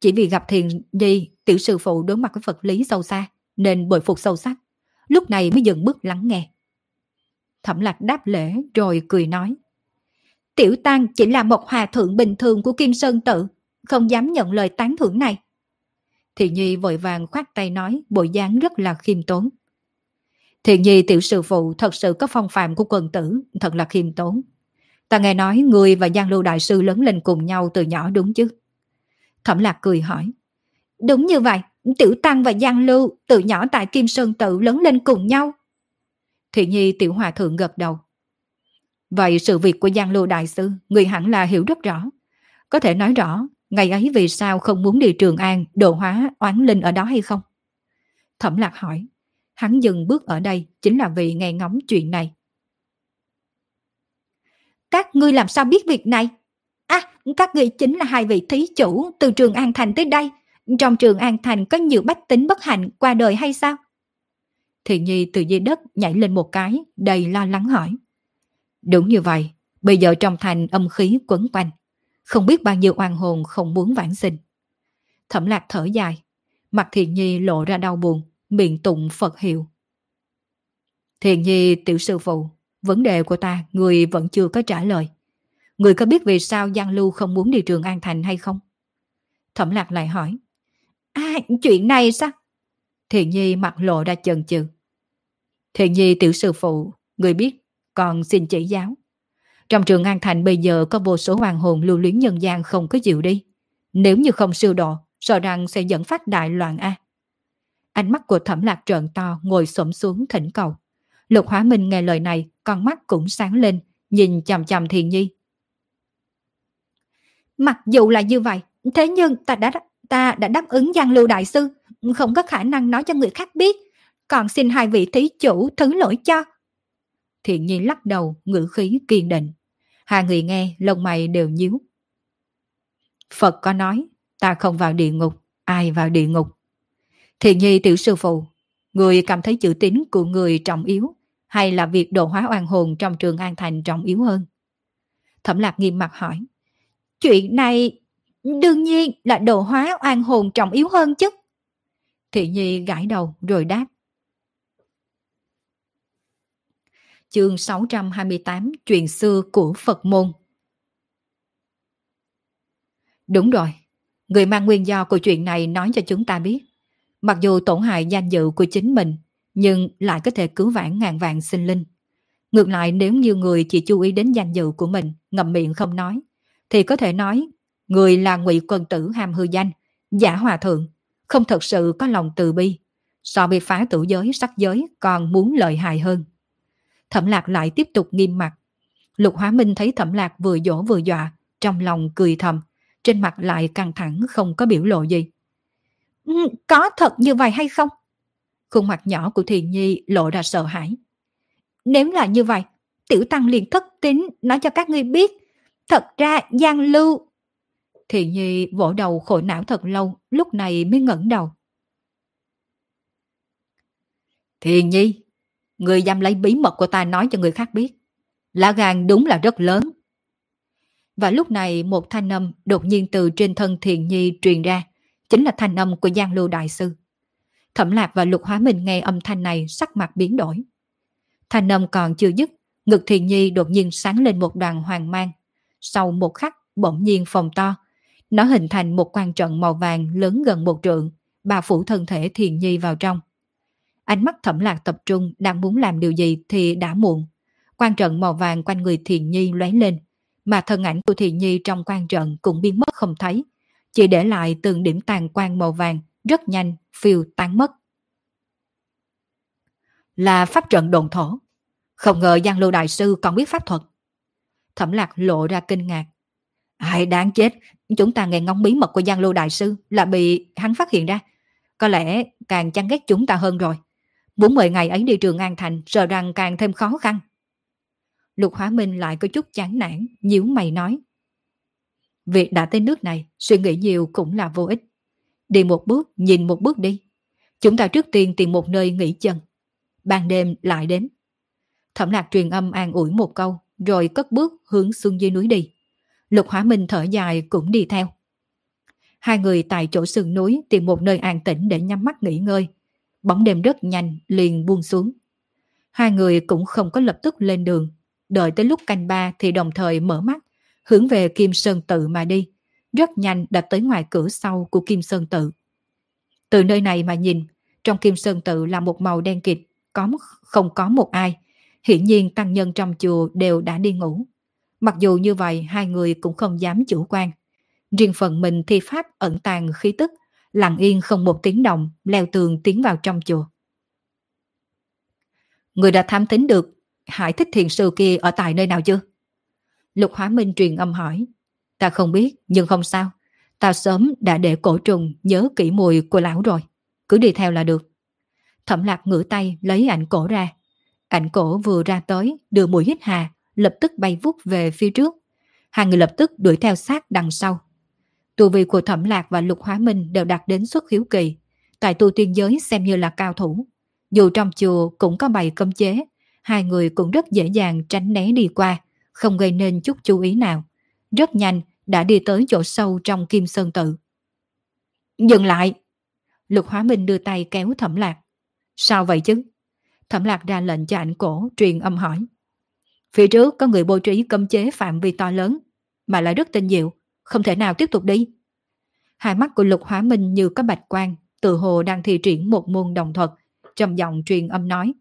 Chỉ vì gặp thiền nhi, tiểu sư phụ đối mặt với Phật lý sâu xa, nên bồi phục sâu sắc. Lúc này mới dừng bước lắng nghe. Thẩm lạc đáp lễ rồi cười nói. Tiểu Tăng chỉ là một hòa thượng bình thường của Kim Sơn Tự, không dám nhận lời tán thưởng này. thiền Nhi vội vàng khoát tay nói bộ dáng rất là khiêm tốn. Thiện Nhi tiểu sư phụ thật sự có phong phạm của quần tử, thật là khiêm tốn. Ta nghe nói người và Giang Lưu Đại Sư lớn lên cùng nhau từ nhỏ đúng chứ? Thẩm Lạc cười hỏi. Đúng như vậy, Tiểu Tăng và Giang Lưu từ nhỏ tại Kim Sơn Tự lớn lên cùng nhau. Thị Nhi tiểu hòa thượng gật đầu. Vậy sự việc của Giang Lưu Đại Sư, người hẳn là hiểu rất rõ. Có thể nói rõ, ngày ấy vì sao không muốn đi Trường An độ hóa oán linh ở đó hay không? Thẩm Lạc hỏi. Hắn dừng bước ở đây chính là vì nghe ngóng chuyện này. Các ngươi làm sao biết việc này? À, các ngươi chính là hai vị thí chủ từ Trường An Thành tới đây. Trong Trường An Thành có nhiều bách tính bất hạnh qua đời hay sao? Thiện Nhi từ dưới đất nhảy lên một cái, đầy lo lắng hỏi. Đúng như vậy, bây giờ trong thành âm khí quấn quanh. Không biết bao nhiêu oan hồn không muốn vãng sinh. Thẩm lạc thở dài, mặt Thiện Nhi lộ ra đau buồn, miệng tụng Phật hiệu. Thiện Nhi tiểu sư phụ, vấn đề của ta người vẫn chưa có trả lời. Người có biết vì sao Giang Lưu không muốn đi trường An Thành hay không? Thẩm lạc lại hỏi. À, chuyện này sao? Thiện Nhi mặt lộ ra chần chừ. Thiện Nhi tiểu sư phụ, người biết, còn xin chỉ giáo. Trong trường An Thành bây giờ có vô số hoàng hồn lưu luyến nhân gian không có chịu đi. Nếu như không siêu độ, sợ rằng sẽ dẫn phát đại loạn A. Ánh mắt của thẩm lạc trợn to ngồi xổm xuống thỉnh cầu. Lục Hóa Minh nghe lời này, con mắt cũng sáng lên, nhìn chằm chằm Thiền Nhi. Mặc dù là như vậy, thế nhưng ta đã ta đã đáp ứng Giang Lưu Đại Sư, không có khả năng nói cho người khác biết. Còn xin hai vị thí chủ thứ lỗi cho. Thiện Nhi lắc đầu, ngữ khí kiên định. Hai người nghe, lông mày đều nhíu. Phật có nói, ta không vào địa ngục, ai vào địa ngục. Thiện Nhi tiểu sư phụ, người cảm thấy chữ tín của người trọng yếu, hay là việc độ hóa oan hồn trong trường An Thành trọng yếu hơn? Thẩm lạc nghiêm mặt hỏi. Chuyện này đương nhiên là độ hóa oan hồn trọng yếu hơn chứ. Thị Nhi gãi đầu rồi đáp. Chương 628 Chuyện xưa của Phật môn Đúng rồi, người mang nguyên do của chuyện này nói cho chúng ta biết. Mặc dù tổn hại danh dự của chính mình, nhưng lại có thể cứu vãn ngàn vạn sinh linh. Ngược lại nếu như người chỉ chú ý đến danh dự của mình, ngậm miệng không nói, thì có thể nói người là ngụy quân tử ham hư danh, giả hòa thượng, không thật sự có lòng từ bi. So bị phá tử giới, sắc giới còn muốn lợi hại hơn. Thẩm lạc lại tiếp tục nghiêm mặt. Lục Hóa Minh thấy thẩm lạc vừa dỗ vừa dọa, trong lòng cười thầm, trên mặt lại căng thẳng không có biểu lộ gì. Có thật như vậy hay không? Khuôn mặt nhỏ của Thiền Nhi lộ ra sợ hãi. Nếu là như vậy, tiểu tăng liền thất tín nói cho các ngươi biết. Thật ra Giang Lưu... Thiền Nhi vỗ đầu khổ não thật lâu, lúc này mới ngẩng đầu. Thiền Nhi, người dám lấy bí mật của ta nói cho người khác biết. Lá gan đúng là rất lớn. Và lúc này một thanh âm đột nhiên từ trên thân Thiền Nhi truyền ra, chính là thanh âm của Giang Lưu Đại Sư. Thẩm Lạc và Lục Hóa Minh nghe âm thanh này sắc mặt biến đổi. Thanh âm còn chưa dứt, ngực Thiền Nhi đột nhiên sáng lên một đoàn hoàng mang. Sau một khắc, bỗng nhiên phòng to. Nó hình thành một quan trận màu vàng lớn gần một trượng, bao phủ thân thể Thiền Nhi vào trong. Ánh mắt thẩm lạc tập trung đang muốn làm điều gì thì đã muộn. Quan trận màu vàng quanh người Thiền Nhi lóe lên, mà thân ảnh của Thiền Nhi trong quan trận cũng biến mất không thấy, chỉ để lại từng điểm tàn quang màu vàng rất nhanh phiêu tán mất. Là pháp trận đồn thổ. Không ngờ Giang Lưu Đại Sư còn biết pháp thuật. Thẩm lạc lộ ra kinh ngạc. Ai đáng chết, chúng ta nghe ngóng bí mật của Giang Lưu Đại Sư là bị hắn phát hiện ra. Có lẽ càng chán ghét chúng ta hơn rồi. Muốn mời ngày ấy đi trường An Thành sợ rằng càng thêm khó khăn. Lục Hóa Minh lại có chút chán nản, nhíu mày nói. Việc đã tới nước này, suy nghĩ nhiều cũng là vô ích. Đi một bước, nhìn một bước đi. Chúng ta trước tiên tìm một nơi nghỉ chân. Ban đêm lại đến. Thẩm lạc truyền âm an ủi một câu, rồi cất bước hướng xuống dưới núi đi. Lục Hóa Minh thở dài cũng đi theo. Hai người tại chỗ sườn núi tìm một nơi an tĩnh để nhắm mắt nghỉ ngơi. Bóng đêm rất nhanh liền buông xuống. Hai người cũng không có lập tức lên đường. Đợi tới lúc canh ba thì đồng thời mở mắt, hướng về Kim Sơn Tự mà đi. Rất nhanh đã tới ngoài cửa sau của Kim Sơn Tự. Từ nơi này mà nhìn, trong Kim Sơn Tự là một màu đen kịt, có không có một ai. Hiển nhiên tăng nhân trong chùa đều đã đi ngủ. Mặc dù như vậy, hai người cũng không dám chủ quan. Riêng phần mình thi pháp ẩn tàng khí tức, lặng yên không một tiếng động, leo tường tiến vào trong chùa. Người đã thám tính được Hải thích thiền sư kia ở tại nơi nào chưa? Lục Hóa Minh truyền âm hỏi. Ta không biết, nhưng không sao. Ta sớm đã để cổ trùng nhớ kỹ mùi của lão rồi. Cứ đi theo là được. Thẩm lạc ngửa tay lấy ảnh cổ ra. Ảnh cổ vừa ra tới, đưa mùi hít hà, lập tức bay vút về phía trước. Hai người lập tức đuổi theo sát đằng sau. Tu vi của Thẩm Lạc và Lục Hóa Minh đều đạt đến xuất hiếu kỳ. Tại tu tiên giới xem như là cao thủ. Dù trong chùa cũng có bày cấm chế, hai người cũng rất dễ dàng tránh né đi qua, không gây nên chút chú ý nào. Rất nhanh đã đi tới chỗ sâu trong kim sơn tự. Dừng lại! Lục Hóa Minh đưa tay kéo Thẩm Lạc. Sao vậy chứ? Thẩm Lạc ra lệnh cho ảnh cổ truyền âm hỏi. Phía trước có người bố trí cấm chế phạm vi to lớn, mà lại rất tinh diệu, không thể nào tiếp tục đi. Hai mắt của Lục Hóa Minh như có bạch quan, tự hồ đang thi triển một môn đồng thuật, trầm giọng truyền âm nói.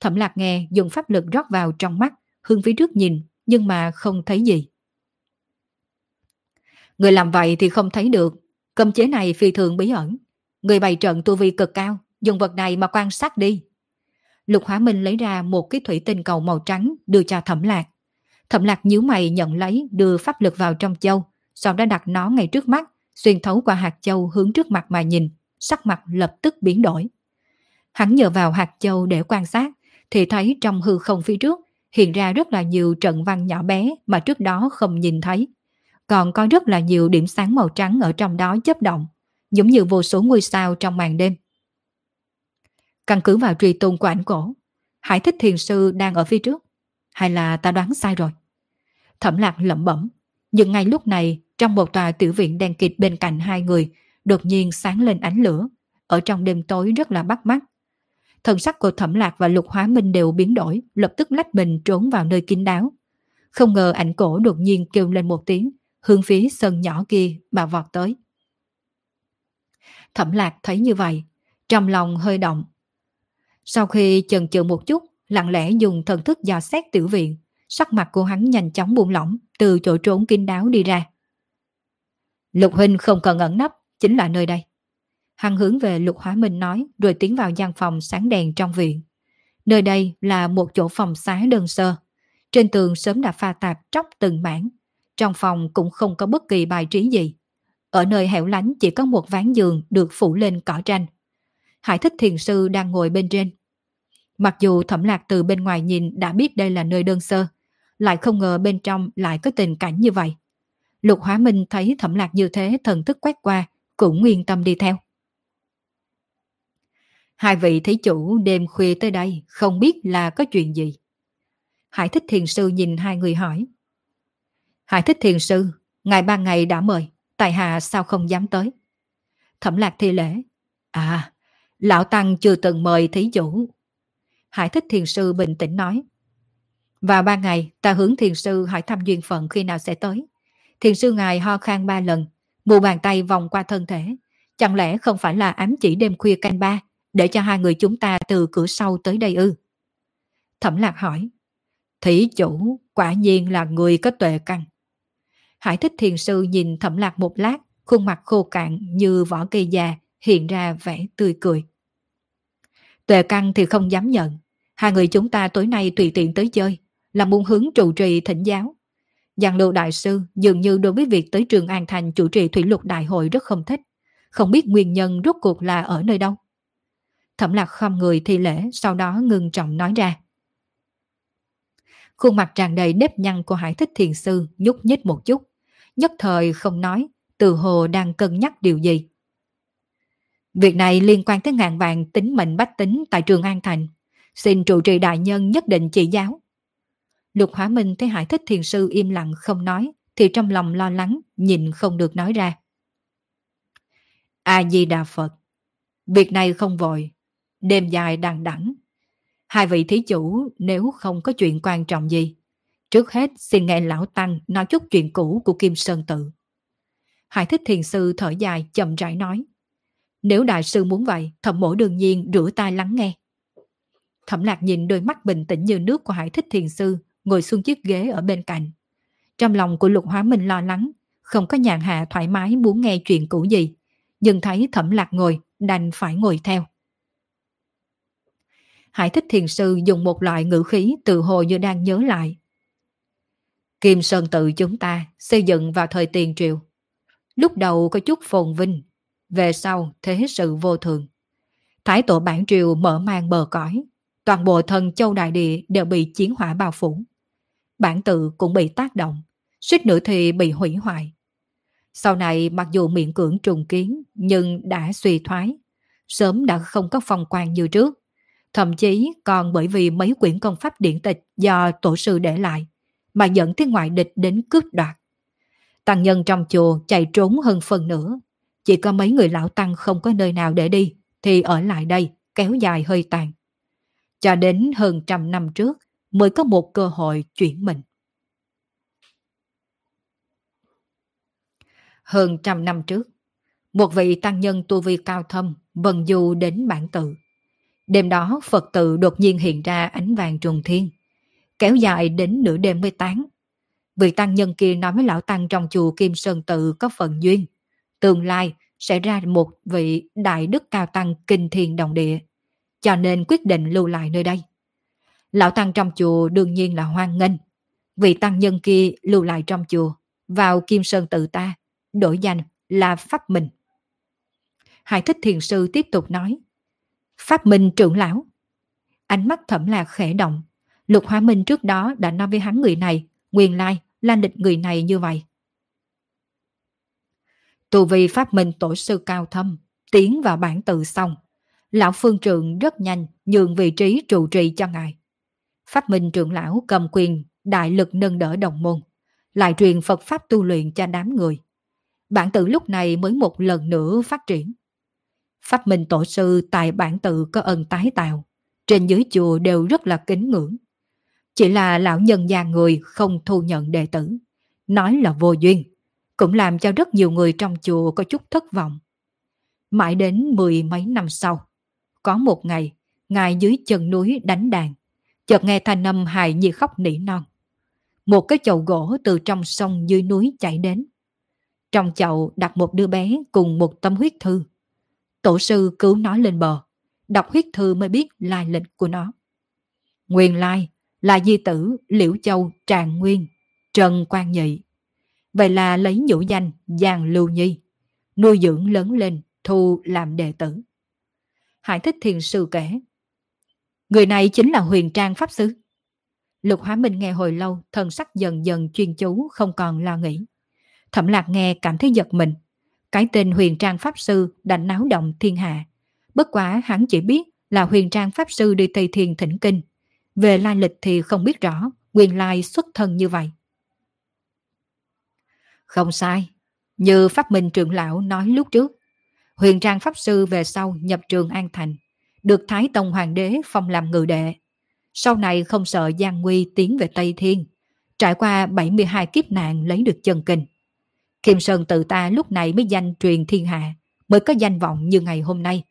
Thẩm lạc nghe dùng pháp lực rót vào trong mắt, hướng phía trước nhìn, nhưng mà không thấy gì. Người làm vậy thì không thấy được, cơm chế này phi thường bí ẩn. Người bày trận tu vi cực cao, dùng vật này mà quan sát đi. Lục Hóa Minh lấy ra một cái thủy tinh cầu màu trắng đưa cho Thẩm Lạc. Thẩm Lạc nhíu mày nhận lấy đưa pháp lực vào trong châu, sau đó đặt nó ngay trước mắt, xuyên thấu qua hạt châu hướng trước mặt mà nhìn, sắc mặt lập tức biến đổi. Hắn nhờ vào hạt châu để quan sát, thì thấy trong hư không phía trước hiện ra rất là nhiều trận văn nhỏ bé mà trước đó không nhìn thấy. Còn có rất là nhiều điểm sáng màu trắng ở trong đó chấp động, giống như vô số ngôi sao trong màn đêm. Căn cứ vào truy tung của ảnh cổ, Hải thích thiền sư đang ở phía trước. Hay là ta đoán sai rồi? Thẩm lạc lẩm bẩm. Nhưng ngay lúc này, trong một tòa tiểu viện đèn kịt bên cạnh hai người, đột nhiên sáng lên ánh lửa. Ở trong đêm tối rất là bắt mắt. Thần sắc của Thẩm Lạc và Lục Hóa Minh đều biến đổi, lập tức lách mình trốn vào nơi kín đáo. Không ngờ ảnh cổ đột nhiên kêu lên một tiếng, hướng phía sân nhỏ kia mà vọt tới. Thẩm Lạc thấy như vậy, trong lòng hơi động. Sau khi chần chừ một chút, lặng lẽ dùng thần thức dò xét tiểu viện, sắc mặt của hắn nhanh chóng buông lỏng, từ chỗ trốn kín đáo đi ra. Lục Huynh không cần ẩn nấp, chính là nơi đây. Hắn hướng về Lục Hóa Minh nói rồi tiến vào gian phòng sáng đèn trong viện. Nơi đây là một chỗ phòng xá đơn sơ. Trên tường sớm đã pha tạp tróc từng mảng. Trong phòng cũng không có bất kỳ bài trí gì. Ở nơi hẻo lánh chỉ có một ván giường được phủ lên cỏ tranh. Hải thích thiền sư đang ngồi bên trên. Mặc dù thẩm lạc từ bên ngoài nhìn đã biết đây là nơi đơn sơ, lại không ngờ bên trong lại có tình cảnh như vậy. Lục Hóa Minh thấy thẩm lạc như thế thần thức quét qua, cũng yên tâm đi theo. Hai vị thí chủ đêm khuya tới đây không biết là có chuyện gì. Hải thích thiền sư nhìn hai người hỏi. Hải thích thiền sư, ngày ba ngày đã mời, tại hạ sao không dám tới? Thẩm lạc thi lễ. À, lão tăng chưa từng mời thí chủ. Hải thích thiền sư bình tĩnh nói. Vào ba ngày, ta hướng thiền sư hỏi thăm duyên phận khi nào sẽ tới. Thiền sư ngài ho khan ba lần, mù bàn tay vòng qua thân thể. Chẳng lẽ không phải là ám chỉ đêm khuya canh ba để cho hai người chúng ta từ cửa sau tới đây ư? Thẩm lạc hỏi. Thí chủ, quả nhiên là người có tuệ căn. Hải thích thiền sư nhìn thẩm lạc một lát, khuôn mặt khô cạn như vỏ cây già, hiện ra vẻ tươi cười. Tuệ căn thì không dám nhận. Hai người chúng ta tối nay tùy tiện tới chơi, là muốn hướng trụ trì thỉnh giáo. Giang lưu đại sư dường như đối với việc tới trường An Thành chủ trì thủy lục đại hội rất không thích. Không biết nguyên nhân rốt cuộc là ở nơi đâu. Thẩm lạc không người thi lễ sau đó ngưng trọng nói ra. Khuôn mặt tràn đầy nếp nhăn của hải thích thiền sư nhúc nhích một chút. nhất thời không nói, từ hồ đang cân nhắc điều gì. Việc này liên quan tới ngàn vàng tính mệnh bách tính tại trường An Thành. Xin trụ trì đại nhân nhất định chỉ giáo. Lục Hóa Minh thấy Hải Thích Thiền Sư im lặng không nói, thì trong lòng lo lắng, nhìn không được nói ra. A-di-đà Phật Việc này không vội, đêm dài đằng đẵng. Hai vị thí chủ nếu không có chuyện quan trọng gì, trước hết xin nghe Lão Tăng nói chút chuyện cũ của Kim Sơn Tự. Hải Thích Thiền Sư thở dài chậm rãi nói. Nếu đại sư muốn vậy, thẩm mổ đương nhiên rửa tai lắng nghe. Thẩm lạc nhìn đôi mắt bình tĩnh như nước của Hải Thích Thiền Sư, ngồi xuống chiếc ghế ở bên cạnh. Trong lòng của Lục Hóa Minh lo lắng, không có nhàn hạ thoải mái muốn nghe chuyện cũ gì, nhưng thấy thẩm lạc ngồi, đành phải ngồi theo. Hải Thích Thiền Sư dùng một loại ngữ khí từ hồ như đang nhớ lại. Kim Sơn tự chúng ta xây dựng vào thời tiền triều. Lúc đầu có chút phồn vinh, về sau thế sự vô thường. Thái tổ bản triều mở mang bờ cõi, toàn bộ thần châu đại địa đều bị chiến hỏa bao phủ. Bản tự cũng bị tác động, suýt nữa thì bị hủy hoại. Sau này mặc dù miệng cưỡng trùng kiến nhưng đã suy thoái, sớm đã không có phong quan như trước. Thậm chí còn bởi vì mấy quyển công pháp điện tịch do tổ sư để lại mà dẫn tới ngoại địch đến cướp đoạt. Tăng nhân trong chùa chạy trốn hơn phần nữa. Chỉ có mấy người lão tăng không có nơi nào để đi thì ở lại đây kéo dài hơi tàn. Cho đến hơn trăm năm trước mới có một cơ hội chuyển mình. Hơn trăm năm trước, một vị tăng nhân tu vi cao thâm vần du đến bản tự. Đêm đó Phật tự đột nhiên hiện ra ánh vàng trùng thiên, kéo dài đến nửa đêm mới tán. Vị tăng nhân kia nói với lão tăng trong chùa Kim Sơn Tự có phần duyên. Tương lai sẽ ra một vị đại đức cao tăng kinh thiên đồng địa, cho nên quyết định lưu lại nơi đây. Lão tăng trong chùa đương nhiên là hoan nghênh. Vị tăng nhân kia lưu lại trong chùa, vào Kim Sơn Tự ta, đổi danh là Pháp Minh. Hải thích thiền sư tiếp tục nói, Pháp Minh trưởng lão. Ánh mắt thẩm lạc khẽ động, Lục Hóa Minh trước đó đã nói với hắn người này, nguyên lai là địch người này như vậy. Tù vi Pháp Minh tổ sư cao thâm, tiến vào bản tự xong. Lão Phương Trượng rất nhanh nhường vị trí trụ trì cho ngài. Pháp Minh trưởng lão cầm quyền đại lực nâng đỡ đồng môn, lại truyền Phật Pháp tu luyện cho đám người. Bản tự lúc này mới một lần nữa phát triển. Pháp Minh tổ sư tại bản tự có ân tái tạo, trên dưới chùa đều rất là kính ngưỡng. Chỉ là lão nhân già người không thu nhận đệ tử, nói là vô duyên, cũng làm cho rất nhiều người trong chùa có chút thất vọng. Mãi đến mười mấy năm sau, có một ngày, ngài dưới chân núi đánh đàn, chợt nghe thanh âm hài như khóc nỉ non. Một cái chậu gỗ từ trong sông dưới núi chảy đến. Trong chậu đặt một đứa bé cùng một tấm huyết thư. Tổ sư cứu nó lên bờ, đọc huyết thư mới biết lai lịch của nó. Nguyên lai là di tử Liễu Châu Tràng Nguyên, Trần Quang Nhị. Vậy là lấy nhũ danh Giang Lưu Nhi, nuôi dưỡng lớn lên, thu làm đệ tử. Hải thích thiền sư kể. Người này chính là huyền trang pháp sư. Lục Hóa Minh nghe hồi lâu, thần sắc dần dần chuyên chú, không còn lo nghĩ. Thẩm lạc nghe cảm thấy giật mình. Cái tên huyền trang pháp sư đã náo động thiên hạ. Bất quá hắn chỉ biết là huyền trang pháp sư đi Tây Thiên thỉnh kinh. Về lai lịch thì không biết rõ, nguyên lai xuất thân như vậy. Không sai, như Pháp Minh trưởng lão nói lúc trước, huyền trang Pháp Sư về sau nhập trường An Thành, được Thái Tông Hoàng đế phong làm ngự đệ. Sau này không sợ gian nguy tiến về Tây Thiên, trải qua 72 kiếp nạn lấy được chân kinh. Kim Sơn tự ta lúc này mới danh truyền thiên hạ, mới có danh vọng như ngày hôm nay.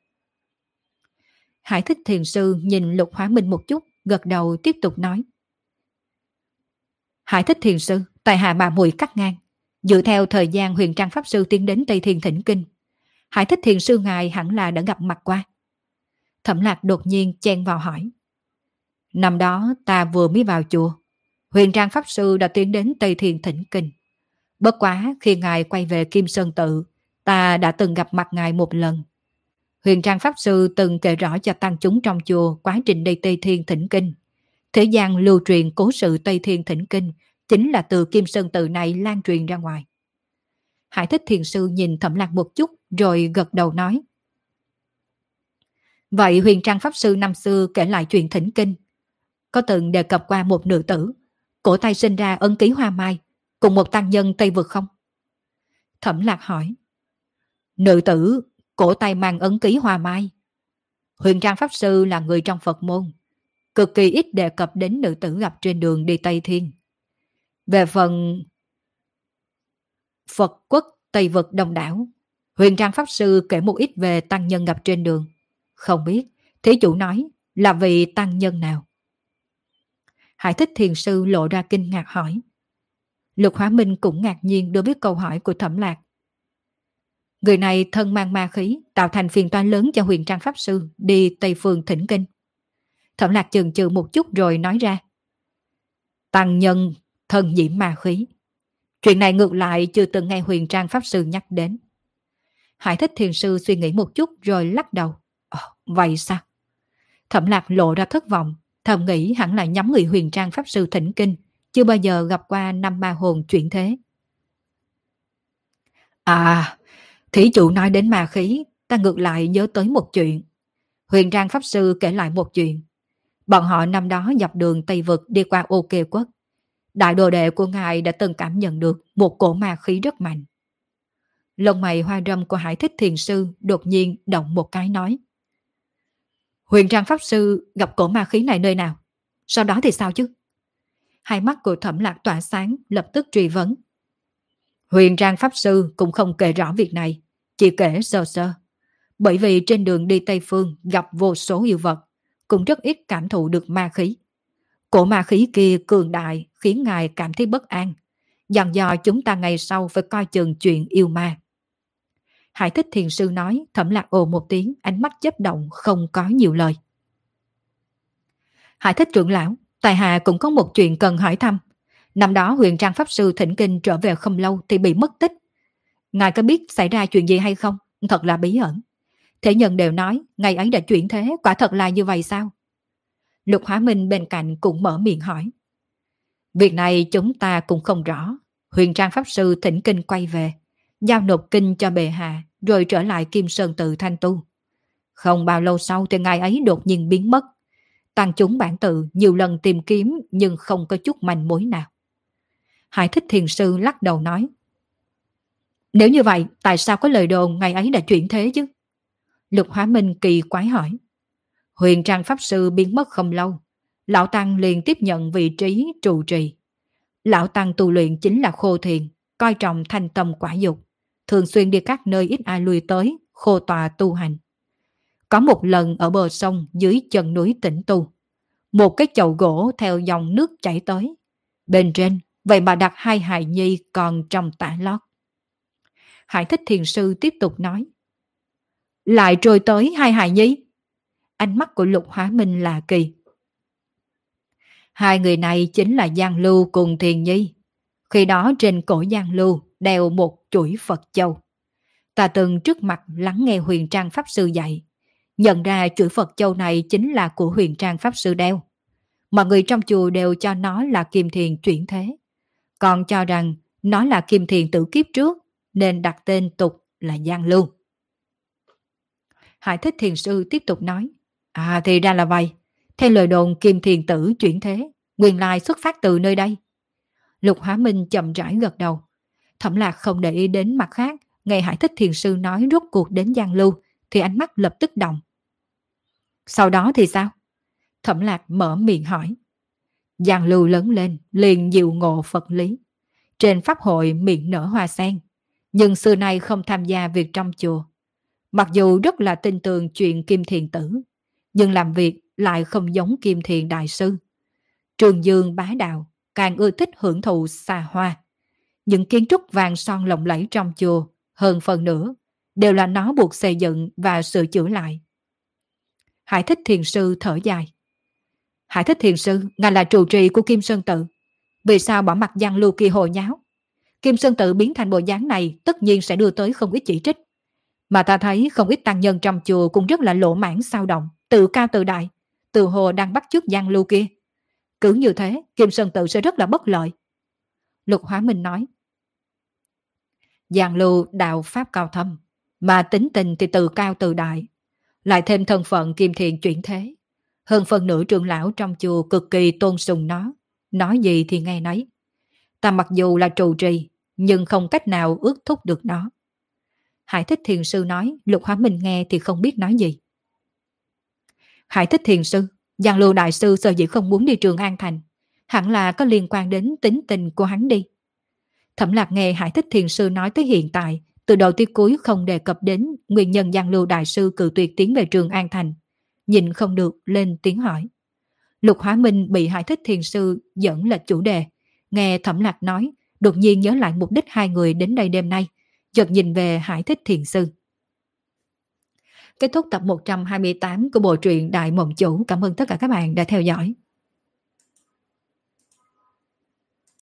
Hải thích thiền sư nhìn lục hóa minh một chút, gật đầu tiếp tục nói. Hải thích thiền sư, tại hạ bà mùi cắt ngang. Dựa theo thời gian huyền trang pháp sư tiến đến Tây Thiên Thỉnh Kinh, Hải thích thiền sư ngài hẳn là đã gặp mặt qua. Thẩm lạc đột nhiên chen vào hỏi. Năm đó ta vừa mới vào chùa, huyền trang pháp sư đã tiến đến Tây Thiên Thỉnh Kinh. Bất quá khi ngài quay về Kim Sơn Tự, ta đã từng gặp mặt ngài một lần. Huyền Trang Pháp Sư từng kể rõ cho tăng chúng trong chùa quá trình đi Tây Thiên Thỉnh Kinh. Thế gian lưu truyền cố sự Tây Thiên Thỉnh Kinh chính là từ Kim Sơn Tự này lan truyền ra ngoài. Hải thích thiền sư nhìn thẩm lạc một chút rồi gật đầu nói. Vậy huyền trang pháp sư năm xưa kể lại chuyện thỉnh kinh. Có từng đề cập qua một nữ tử, cổ tay sinh ra ân ký hoa mai, cùng một tăng nhân Tây Vực không? Thẩm lạc hỏi. Nữ tử, cổ tay mang ấn ký hoa mai. Huyền trang pháp sư là người trong Phật môn, cực kỳ ít đề cập đến nữ tử gặp trên đường đi Tây Thiên. Về phần Phật quốc Tây Vực đông đảo, huyền trang pháp sư kể một ít về tăng nhân gặp trên đường. Không biết, thí chủ nói là vì tăng nhân nào? Hải thích thiền sư lộ ra kinh ngạc hỏi. Lục Hóa Minh cũng ngạc nhiên đối với câu hỏi của Thẩm Lạc. Người này thân mang ma khí, tạo thành phiền toan lớn cho huyền trang pháp sư đi Tây Phương thỉnh kinh. Thẩm Lạc chừng chừ một chút rồi nói ra. Tăng nhân, thân nhiễm ma khí. Chuyện này ngược lại chưa từng nghe huyền trang pháp sư nhắc đến. Hải thích thiền sư suy nghĩ một chút rồi lắc đầu. Ồ, vậy sao? Thẩm lạc lộ ra thất vọng, thầm nghĩ hẳn là nhóm người huyền trang pháp sư thỉnh kinh, chưa bao giờ gặp qua năm ma hồn chuyển thế. À, thí chủ nói đến ma khí, ta ngược lại nhớ tới một chuyện. Huyền trang pháp sư kể lại một chuyện. Bọn họ năm đó dọc đường Tây Vực đi qua ô kê quốc. Đại đồ đệ của ngài đã từng cảm nhận được một cổ ma khí rất mạnh. Lông mày hoa râm của hải thích thiền sư đột nhiên động một cái nói. Huyền Trang Pháp Sư gặp cổ ma khí này nơi nào? Sau đó thì sao chứ? Hai mắt của thẩm lạc tỏa sáng lập tức truy vấn. Huyền Trang Pháp Sư cũng không kể rõ việc này, chỉ kể sơ sơ. Bởi vì trên đường đi Tây Phương gặp vô số yêu vật, cũng rất ít cảm thụ được ma khí. Cổ ma khí kia cường đại khiến ngài cảm thấy bất an. dặn dò chúng ta ngày sau phải coi chừng chuyện yêu ma. Hải thích thiền sư nói, thẩm lạc ồ một tiếng, ánh mắt chấp động, không có nhiều lời. Hải thích trưởng lão, tài hạ cũng có một chuyện cần hỏi thăm. Năm đó huyền trang pháp sư thỉnh kinh trở về không lâu thì bị mất tích. Ngài có biết xảy ra chuyện gì hay không? Thật là bí ẩn. Thế nhân đều nói, ngày ấy đã chuyển thế, quả thật là như vậy sao? Lục Hóa Minh bên cạnh cũng mở miệng hỏi. Việc này chúng ta cũng không rõ. Huyền Trang Pháp Sư thỉnh kinh quay về giao nộp kinh cho bệ hạ, rồi trở lại Kim Sơn tự thanh tu. Không bao lâu sau thì ngài ấy đột nhiên biến mất. Tăng chúng bản tự nhiều lần tìm kiếm nhưng không có chút manh mối nào. Hải thích thiền sư lắc đầu nói. Nếu như vậy, tại sao có lời đồn ngày ấy đã chuyển thế chứ? Lục Hóa Minh kỳ quái hỏi. Huyền Trang Pháp Sư biến mất không lâu. Lão Tăng liền tiếp nhận vị trí trụ trì. Lão Tăng tu luyện chính là khô thiền, coi trọng thanh tâm quả dục thường xuyên đi các nơi ít ai lui tới, khô tòa tu hành. Có một lần ở bờ sông dưới chân núi tĩnh tu, một cái chậu gỗ theo dòng nước chảy tới. Bên trên, vậy mà đặt hai hài nhi còn trong tả lót. Hải thích thiền sư tiếp tục nói. Lại trôi tới hai hài nhi. Ánh mắt của lục hóa minh là kỳ. Hai người này chính là Giang Lưu cùng Thiền Nhi. Khi đó trên cổ Giang Lưu đeo một chuỗi Phật Châu. Ta từng trước mặt lắng nghe huyền trang Pháp Sư dạy. Nhận ra chuỗi Phật Châu này chính là của huyền trang Pháp Sư đeo. Mọi người trong chùa đều cho nó là kim thiền chuyển thế. Còn cho rằng nó là kim thiền tử kiếp trước nên đặt tên tục là Giang Lưu. Hải thích thiền sư tiếp tục nói. À thì ra là vậy. Theo lời đồn kim thiền tử chuyển thế, nguyên lai xuất phát từ nơi đây. Lục Hóa Minh chậm rãi gật đầu. Thẩm lạc không để ý đến mặt khác, nghe Hải Thích Thiền Sư nói rốt cuộc đến Giang Lưu, thì ánh mắt lập tức động. Sau đó thì sao? Thẩm lạc mở miệng hỏi. Giang Lưu lớn lên, liền diệu ngộ Phật lý. Trên pháp hội miệng nở hoa sen, nhưng xưa nay không tham gia việc trong chùa. Mặc dù rất là tin tưởng chuyện Kim Thiền Tử, nhưng làm việc lại không giống Kim Thiền Đại Sư. Trường Dương bá đạo, càng ưa thích hưởng thụ xa hoa. Những kiến trúc vàng son lộng lẫy trong chùa, hơn phần nữa, đều là nó buộc xây dựng và sửa chữa lại. Hải thích thiền sư thở dài. Hải thích thiền sư, ngài là trụ trì của Kim Sơn Tự. Vì sao bỏ mặt giang lưu kỳ hồ nháo? Kim Sơn Tự biến thành bộ dáng này tất nhiên sẽ đưa tới không ít chỉ trích. Mà ta thấy không ít tăng nhân trong chùa cũng rất là lộ mãn sao động, tự cao tự đại, từ hồ đang bắt chước giang lưu kia. Cứ như thế, Kim Sơn Tự sẽ rất là bất lợi. Lục Hóa Minh nói. Giang lưu đạo pháp cao thâm, mà tính tình thì từ cao từ đại. Lại thêm thân phận kim thiện chuyển thế. Hơn phần nửa trưởng lão trong chùa cực kỳ tôn sùng nó. Nói gì thì nghe nấy. Ta mặc dù là trụ trì, nhưng không cách nào ước thúc được nó. Hải thích thiền sư nói, lục hóa minh nghe thì không biết nói gì. Hải thích thiền sư, Giang lưu đại sư sợ dĩ không muốn đi trường An Thành. Hẳn là có liên quan đến tính tình của hắn đi. Thẩm lạc nghe Hải thích thiền sư nói tới hiện tại, từ đầu tới cuối không đề cập đến nguyên nhân Giang lưu đại sư cự tuyệt tiến về trường An Thành. Nhìn không được lên tiếng hỏi. Lục Hóa Minh bị Hải thích thiền sư dẫn lệch chủ đề. Nghe Thẩm lạc nói, đột nhiên nhớ lại mục đích hai người đến đây đêm nay, chợt nhìn về Hải Thích Thiền Sư. Kết thúc tập 128 của bộ truyện Đại Mộng Chủ. Cảm ơn tất cả các bạn đã theo dõi.